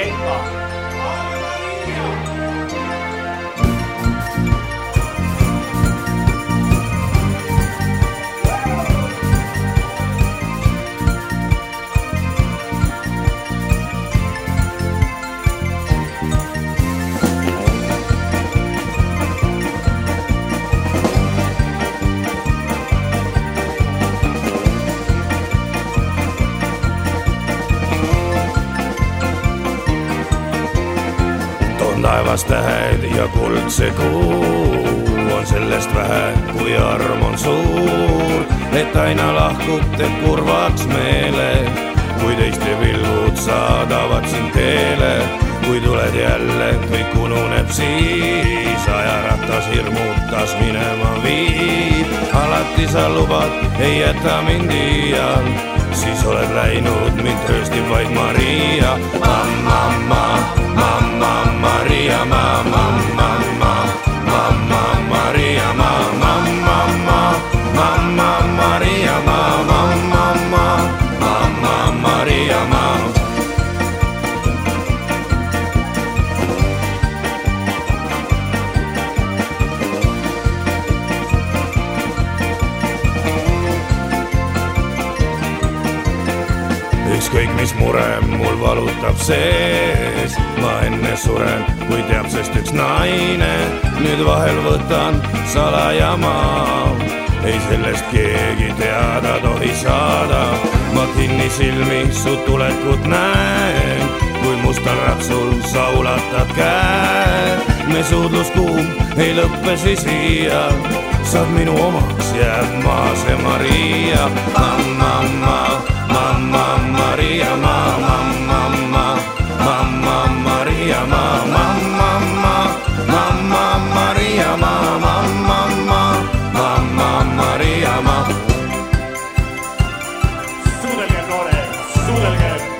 gate lock. Ja kuldse kuu on sellest vähe, kui arm on suur, et aina lahkud, teeb kurvaks meele, kui teiste pilgud saadavad sind teele, kui tuled jälle, kõik ununeb siis, ajaratas hirmutas minema viib, alati sa lubad, ei jäta mind iial, siis oled läinud, mind trööstib vaid Maria, mamma, mamma, ükskõik mis mure mul valutab sees, ma enne suren, kui teab sest üks naine, nüüd vahel võtan salaja ma. ei sellest keegi teada tohi saada, ma kinnisilmi su tulekut näen, kui mustal ratsul sa ulatad käed. me suudlus kuum ei lõppe siis iial, saad minu omaks, jääb maa see Maria, mamma, mamma. Mamma Maria, Gallagher.